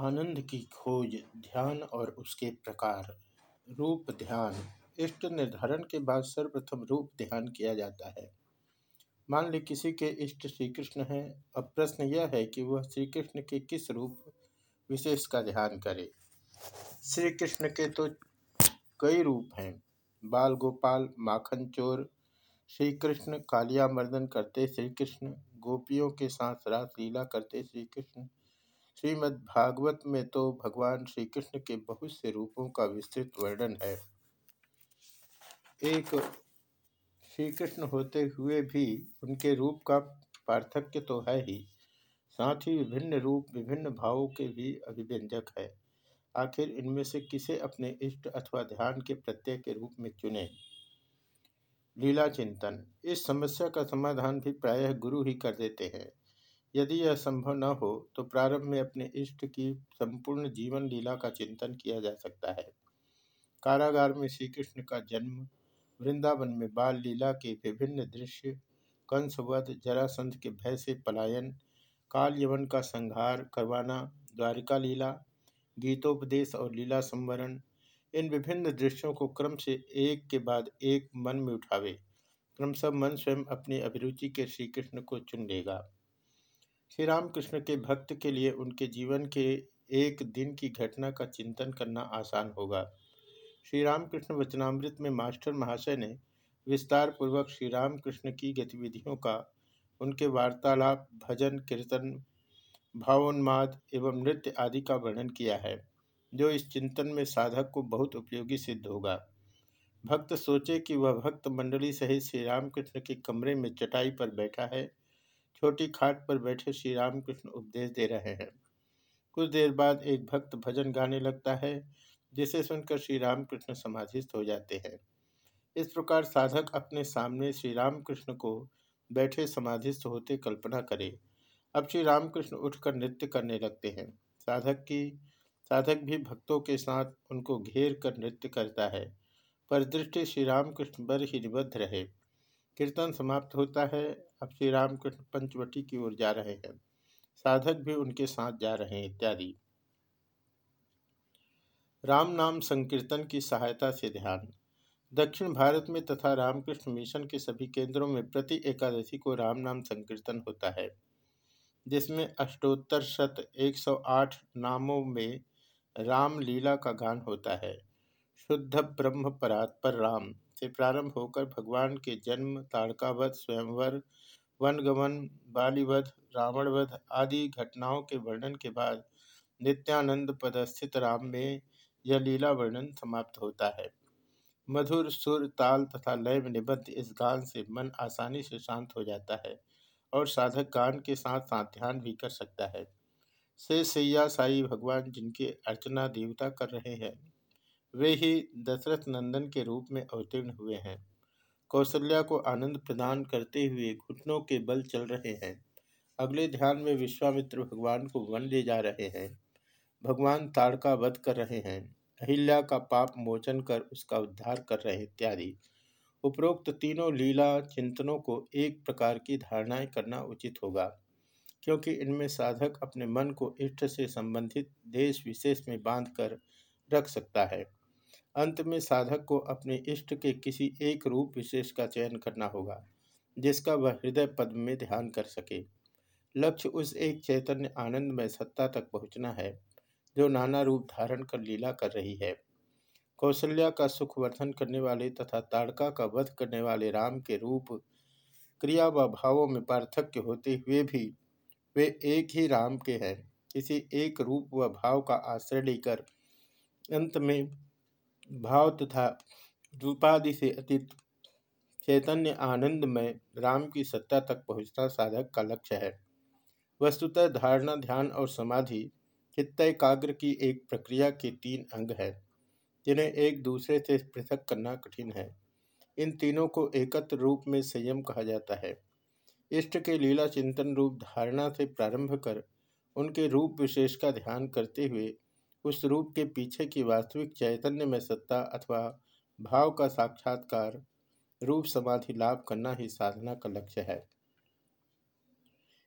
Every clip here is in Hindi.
आनंद की खोज, ध्यान और उसके प्रकार। रूप ध्यान। इष्ट निर्धारण के बाद सर्वप्रथम रूप ध्यान किया जाता है। मान ली किसी के इष्ट श्री कृष्ण है। अब प्रश्न यह है कि वह श्री कृष्ण के किस रूप विशेष का ध्यान करे? श्री कृष्ण के तो कई रूप हैं। बाल गोपाल, माखन चोर श्री कृष्ण कालिया मर्दन करते श्री कृष्ण गोपियों के साथ रात लीला करते श्री कृष्ण श्रीमद् भागवत में तो भगवान श्री कृष्ण के बहुत से रूपों का विस्तृत वर्णन है। एक श्री कृष्ण होते हुए भी उनके रूप का पार्थक्य तो है ही, साथ ही विभिन्न रूप, विभिन्न भावों के भी अभिव्यंजक है। आखिर इनमें से किसे अपने इष्ट अथवा ध्यान के प्रत्यय के रूप में चुने? लीला चिंतन इस समस्या का समाधान भी प्रायः गुरु ही कर देते हैं। यदि यह संभव न हो तो प्रारंभ में अपने इष्ट की संपूर्ण जीवन लीला का चिंतन किया जा सकता है। कारागार में श्री कृष्ण का जन्म, वृंदावन में बाल लीला के विभिन्न दृश्य, कंसवध, जरासंध के भय से पलायन काल यवन का संहार करवाना, द्वारिका लीला, गीतोपदेश और लीला संवरण, इन विभिन्न दृश्यों को क्रम से एक के बाद एक मन में उठावे। क्रमशः मन स्वयं अपनी अभिरुचि के श्री कृष्ण को चुन लेगा। श्री रामकृष्ण के भक्त के लिए उनके जीवन के एक दिन की घटना का चिंतन करना आसान होगा। श्री रामकृष्ण वचनामृत में मास्टर महाशय ने विस्तार पूर्वक श्री रामकृष्ण की गतिविधियों का, उनके वार्तालाप, भजन, कीर्तन, भावोन्माद एवं नृत्य आदि का वर्णन किया है, जो इस चिंतन में साधक को बहुत उपयोगी सिद्ध होगा। भक्त सोचे कि वह भक्त मंडली सहित श्री रामकृष्ण के कमरे में चटाई पर बैठा है छोटी खाट पर बैठे श्री रामकृष्ण उपदेश दे रहे हैं। कुछ देर बाद एक भक्त भजन गाने लगता है, जिसे सुनकर श्री रामकृष्ण समाधिस्थ हो जाते हैं। इस प्रकार साधक अपने सामने श्री रामकृष्ण को बैठे समाधिस्थ होते कल्पना करे। अब श्री रामकृष्ण उठकर नृत्य करने लगते हैं। साधक की, साधक भी भक्तों के साथ उनको घेर कर नृत्य करता है, पर दृष्टि श्री रामकृष्ण पर ही निबद्ध रहे। कीर्तन समाप्त होता है। अब श्री रामकृष्ण पंचवटी की ओर जा रहे हैं। साधक भी उनके साथ जा रहे हैं इत्यादि। राम नाम संकीर्तन की सहायता से ध्यान। दक्षिण भारत में तथा रामकृष्ण मिशन के सभी केंद्रों में प्रति एकादशी को राम नाम संकीर्तन होता है। जिसमें अष्टोत्तर शत 108 नामों में राम लीला का गान होता है। शुद्ध ब्रह्म परात्पर राम से प्रारंभ होकर भगवान के जन्म, ताड़कावध, स्वयंवर, वनगमन, बालीवध, रावणवध आदि घटनाओं के वर्णन के बाद नित्यानंद पदस्थित राम में यह लीला वर्णन समाप्त होता है। मधुर सुर, ताल तथा लय निबद्ध इस गान से मन आसानी से शांत हो जाता है और साधक गान के साथ साथ ध्यान भी कर सकता है। से सैया साई भगवान जिनकी अर्चना देवता कर रहे हैं वे ही दशरथ नंदन के रूप में अवतीर्ण हुए हैं। कौशल्या को आनंद प्रदान करते हुए घुटनों के बल चल रहे हैं। अगले ध्यान में विश्वामित्र भगवान को वन ले जा रहे हैं। भगवान ताड़का वध कर रहे हैं। अहिल्या का पाप मोचन कर उसका उद्धार कर रहे इत्यादि। उपरोक्त तीनों लीला चिंतनों को एक प्रकार की धारणाएँ करना उचित होगा, क्योंकि इनमें साधक अपने मन को इष्ट से संबंधित देश विशेष में बांधकर रख सकता है। अंत में साधक को अपने इष्ट के किसी एक रूप विशेष का चयन करना होगा, जिसका वह हृदय पद में ध्यान कर सके। लक्ष्य उस एक चैतन्य आनंद में सत्ता तक पहुँचना है, जो नाना रूप धारण कर लीला कर रही है। कौशल्या का सुख वर्धन करने वाले तथा ताड़का का वध करने वाले राम के रूप, क्रिया व भावों में पार्थक्य होते हुए भी वे एक ही राम के हैं। किसी एक रूप व भाव का आश्रय लेकर अंत में भाव तथा रूपादि से अतीत चैतन्य आनंद में राम की सत्ता तक पहुँचना साधक का लक्ष्य है। वस्तुतः धारणा, ध्यान और समाधि चित्त एकाग्र की एक प्रक्रिया के तीन अंग है, जिन्हें एक दूसरे से पृथक करना कठिन है। इन तीनों को एकत्र रूप में संयम कहा जाता है। इष्ट के लीला चिंतन रूप धारणा से प्रारंभ कर उनके रूप विशेष का ध्यान करते हुए उस रूप के पीछे की वास्तविक चैतन्य में सत्ता अथवा भाव का साक्षात्कार, रूप समाधि लाभ करना ही साधना का लक्ष्य है।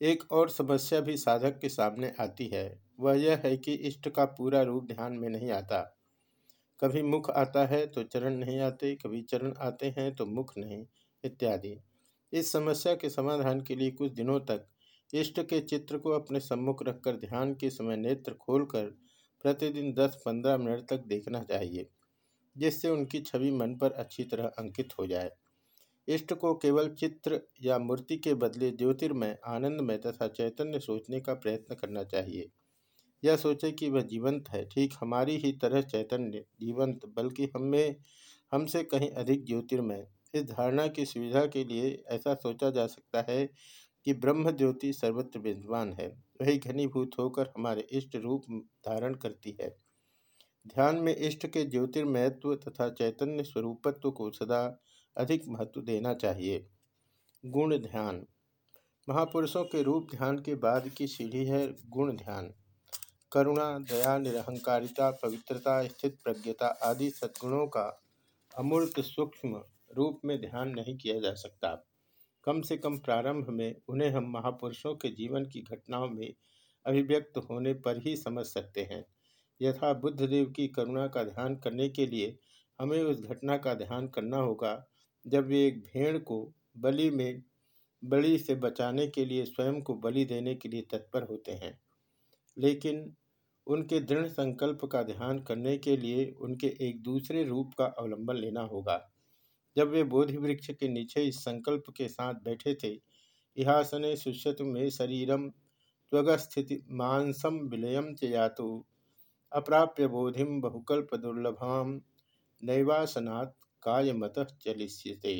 एक और समस्या भी साधक के सामने आती है, वह यह है कि इष्ट का पूरा रूप ध्यान में नहीं आता। कभी मुख आता है तो चरण नहीं आते, कभी चरण आते हैं तो मुख नहीं, इत्यादि। इस समस्या के समाधान के लिए कुछ दिनों तक इष्ट के चित्र को अपने सम्मुख रखकर ध्यान के समय नेत्र खोलकर प्रतिदिन 10-15 मिनट तक देखना चाहिए, जिससे उनकी छवि मन पर अच्छी तरह अंकित हो जाए। इष्ट को केवल चित्र या मूर्ति के बदले ज्योतिर्मय, आनंदमय तथा चैतन्य सोचने का प्रयत्न करना चाहिए। यह सोचे कि वह जीवंत है। ठीक हमारी ही तरह चैतन्य, जीवंत, बल्कि हमें, हमसे कहीं अधिक ज्योतिर्मय। इस धारणा की सुविधा के लिए ऐसा सोचा जा सकता है कि ब्रह्म ज्योति सर्वत्र विद्वान है। वही घनीभूत होकर हमारे इष्ट रूप धारण करती है। ध्यान में इष्ट के ज्योतिर्मयत्व तथा चैतन्य स्वरूपत्व को सदा अधिक महत्व देना चाहिए। गुण ध्यान। महापुरुषों के रूप ध्यान के बाद की सीढ़ी है गुण ध्यान। करुणा, दया, निरहंकारिता, पवित्रता, स्थित प्रज्ञता आदि सद्गुणों का अमूर्त सूक्ष्म रूप में ध्यान नहीं किया जा सकता। कम से कम प्रारंभ में उन्हें हम महापुरुषों के जीवन की घटनाओं में अभिव्यक्त होने पर ही समझ सकते हैं। यथा बुद्धदेव की करुणा का ध्यान करने के लिए हमें उस घटना का ध्यान करना होगा, जब वे एक भेड़ को बलि में, बलि से बचाने के लिए स्वयं को बलि देने के लिए तत्पर होते हैं। लेकिन उनके दृढ़ संकल्प का ध्यान करने के लिए उनके एक दूसरे रूप का अवलंबन लेना होगा। जब वे बोधि वृक्ष के नीचे इस संकल्प के साथ बैठे थे, इहासने सुष्यत में शरीरम त्वगस्थिति मांसम विलयम यातु। अप्राप्य बोधिम बहुकल्प दुर्लभाम नैवासनात् कायमत चलिष्यते।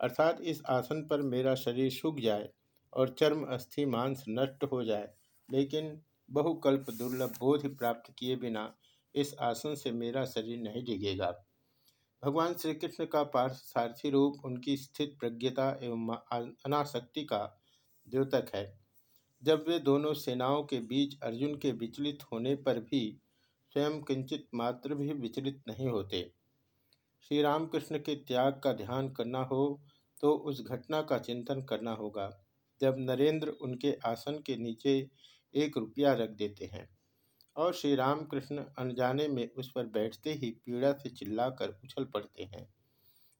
अर्थात इस आसन पर मेरा शरीर सूख जाए और चर्म अस्थि मांस नष्ट हो जाए, लेकिन बहुकल्प दुर्लभ बोध प्राप्त किए बिना इस आसन से मेरा शरीर नहीं डिगेगा। भगवान श्री कृष्ण का पार्थ सारथी रूप, उनकी स्थित प्रज्ञता एवं अनासक्ति का द्योतक है। जब वे दोनों सेनाओं के बीच अर्जुन के विचलित होने पर भी स्वयं किंचित मात्र भी विचलित नहीं होते। श्री रामकृष्ण के त्याग का ध्यान करना हो तो उस घटना का चिंतन करना होगा, जब नरेंद्र उनके आसन के नीचे एक रुपया रख देते हैं। और श्री रामकृष्ण अनजाने में उस पर बैठते ही पीड़ा से चिल्लाकर उछल पड़ते हैं।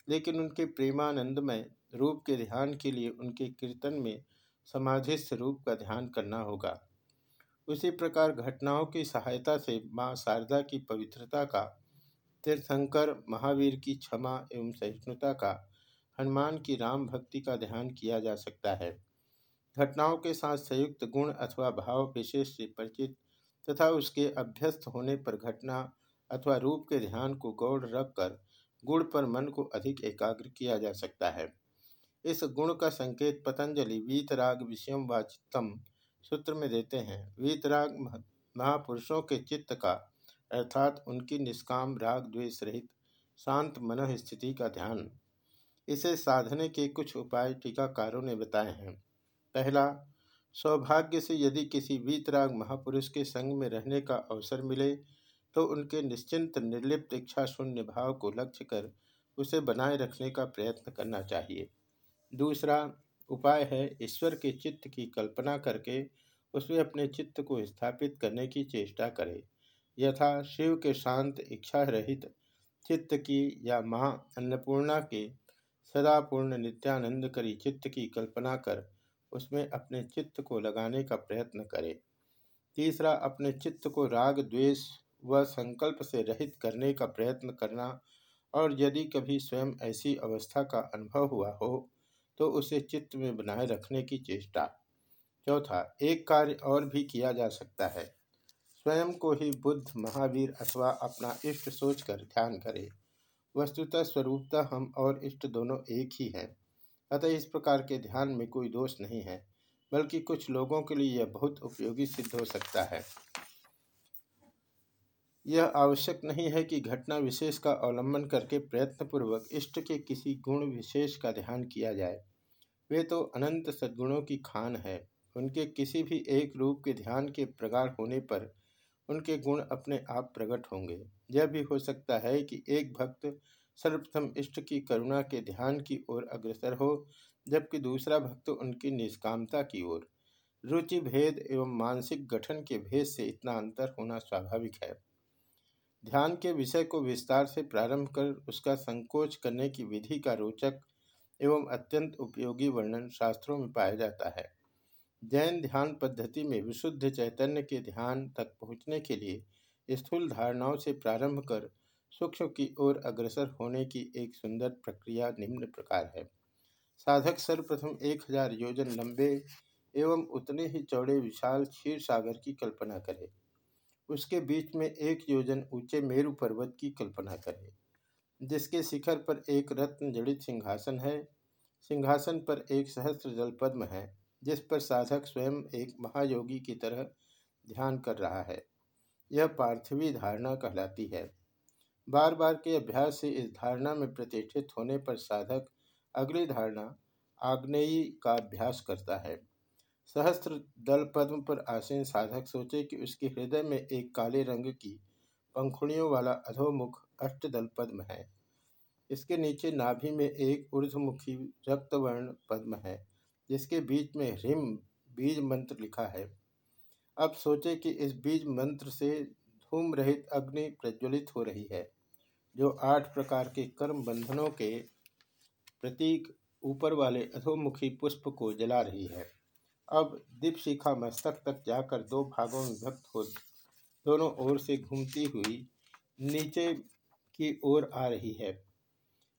लेकिन उनके प्रेमानंदमय रूप के ध्यान के लिए उनके कीर्तन में समाधिस्थ रूप का ध्यान करना होगा। उसी प्रकार घटनाओं की सहायता से माँ शारदा की पवित्रता का, तीर्थंकर महावीर की क्षमा एवं सहिष्णुता का, हनुमान की राम भक्ति का ध्यान किया जा सकता है। घटनाओं के साथ संयुक्त गुण अथवा भाव विशेष से परिचित तथा उसके अभ्यस्त होने पर घटना अथवा रूप के ध्यान को गौड़ रखकर गुण पर मन को अधिक एकाग्र किया जा सकता है। इस गुण का संकेत पतंजलि वीतराग विषयम व चित्तम सूत्र में देते हैं। वीतराग महापुरुषों के चित्त का, अर्थात उनकी निष्काम राग द्वेष रहित शांत मन स्थिति का ध्यान। इसे साधने के कुछ उपाय टीकाकारों ने बताए हैं। पहला सौभाग्य से यदि किसी वीतराग महापुरुष के संग में रहने का अवसर मिले तो उनके निश्चिंत, निर्लिप्त इच्छा शून्य भाव को लक्ष्य कर उसे बनाए रखने का प्रयत्न करना चाहिए। दूसरा उपाय है, ईश्वर के चित्त की कल्पना करके उसमें अपने चित्त को स्थापित करने की चेष्टा करें। यथा शिव के शांत इच्छा रहित चित्त की या माँ अन्नपूर्णा के सदा पूर्ण नित्यानंद करी चित्त की कल्पना कर उसमें अपने चित्त को लगाने का प्रयत्न करे। तीसरा, अपने चित्त को राग, द्वेष व संकल्प से रहित करने का प्रयत्न करना और यदि कभी स्वयं ऐसी अवस्था का अनुभव हुआ हो तो उसे चित्त में बनाए रखने की चेष्टा। चौथा, एक कार्य और भी किया जा सकता है। स्वयं को ही बुद्ध, महावीर अथवा अपना इष्ट सोचकर ध्यान करे। वस्तुतः स्वरूपता हम और इष्ट दोनों एक ही हैं। अतः इस प्रकार के ध्यान में कोई दोष नहीं है, बल्कि कुछ लोगों के लिए यह बहुत उपयोगी सिद्ध हो सकता है। यह आवश्यक नहीं है कि घटना विशेष का अवलंबन करके प्रयत्नपूर्वक इष्ट के किसी गुण विशेष का ध्यान किया जाए। वे तो अनंत सद्गुणों की खान है। उनके किसी भी एक रूप के ध्यान के प्रगाढ़ होने पर उनके गुण अपने आप प्रकट होंगे। यह भी हो सकता है कि एक भक्त सर्वप्रथम इष्ट की करुणा के ध्यान की ओर अग्रसर हो, जबकि दूसरा भक्त उनकी निष्कामता की ओर। रुचि भेद एवं मानसिक गठन के भेद से इतना अंतर होना स्वाभाविक है। ध्यान के विषय को विस्तार से प्रारंभ कर उसका संकोच करने की विधि का रोचक एवं अत्यंत उपयोगी वर्णन शास्त्रों में पाया जाता है। जैन ध्यान पद्धति में विशुद्ध चैतन्य के ध्यान तक पहुँचने के लिए स्थूल धारणाओं से प्रारंभ कर सूक्ष्म की ओर अग्रसर होने की एक सुंदर प्रक्रिया निम्न प्रकार है। साधक सर्वप्रथम एक हज़ार योजन लंबे एवं उतने ही चौड़े विशाल क्षीर सागर की कल्पना करे। उसके बीच में एक योजन ऊँचे मेरु पर्वत की कल्पना करे, जिसके शिखर पर एक रत्न जड़ित सिंहासन है। सिंहासन पर एक सहस्त्र जल पद्म है, जिस पर साधक स्वयं एक महायोगी की तरह ध्यान कर रहा है। यह पार्थिवी धारणा कहलाती है। बार बार के अभ्यास से इस धारणा में प्रतिष्ठित होने पर साधक अगली धारणा आग्नेयी का अभ्यास करता है। सहस्त्र दल पद्म पर आसीन साधक सोचे कि उसके हृदय में एक काले रंग की पंखुड़ियों वाला अधोमुख अष्टदल पद्म है। इसके नीचे नाभि में एक ऊर्धमुखी रक्तवर्ण पद्म है, जिसके बीच में ह्रीम बीज मंत्र लिखा है। अब सोचे कि इस बीज मंत्र से धूम रहित अग्नि प्रज्वलित हो रही है। जो आठ प्रकार के कर्म बंधनों के प्रतीक ऊपर वाले अधोमुखी पुष्प को जला रही है। अब दीपशिखा मस्तक तक जाकर दो भागों में विभक्त हो, दोनों ओर से घूमती हुई नीचे की ओर आ रही है।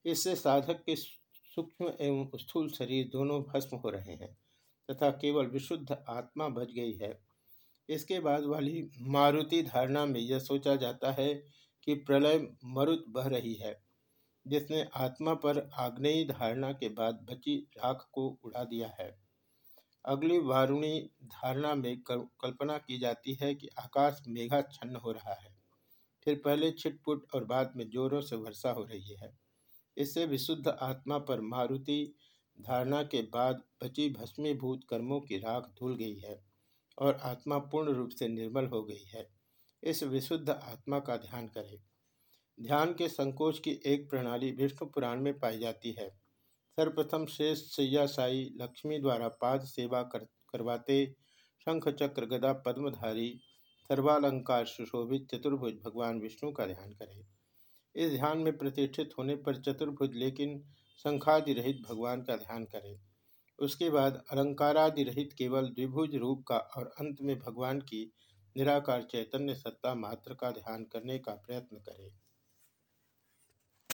इससे साधक के सूक्ष्म एवं स्थूल शरीर दोनों भस्म हो रहे हैं तथा केवल विशुद्ध आत्मा बच गई है। इसके बाद वाली मारुति धारणा में यह सोचा जाता है कि प्रलय मरुत बह रही है। जिसने आत्मा पर आग्नेयी धारणा के बाद बची राख को उड़ा दिया है। अगली वारुणी धारणा में कल्पना की जाती है कि आकाश मेघा छन्न हो रहा है। फिर पहले छिटपुट और बाद में जोरों से वर्षा हो रही है। इससे विशुद्ध आत्मा पर मारुति धारणा के बाद बची भस्मीभूत कर्मों की राख धुल गई है और आत्मा पूर्ण रूप से निर्मल हो गई है। इस विशुद्ध आत्मा का ध्यान करें। ध्यान के संकोच की एक प्रणाली विष्णु पुराण में पाई जाती है। सर्वप्रथम शेष सैया साई लक्ष्मी द्वारा पाद सेवा कर, करवाते, शंख चक्र गदा पद्मधारी, सर्वालंकार सुशोभित चतुर्भुज भगवान विष्णु का ध्यान करें। इस ध्यान में प्रतिष्ठित होने पर चतुर्भुज लेकिन शंखादि रहित भगवान का ध्यान करें। उसके बाद अलंकारादि रहित केवल द्विभुज रूप का और अंत में भगवान की निराकार चैतन्य सत्ता मात्र का ध्यान करने का प्रयत्न करें।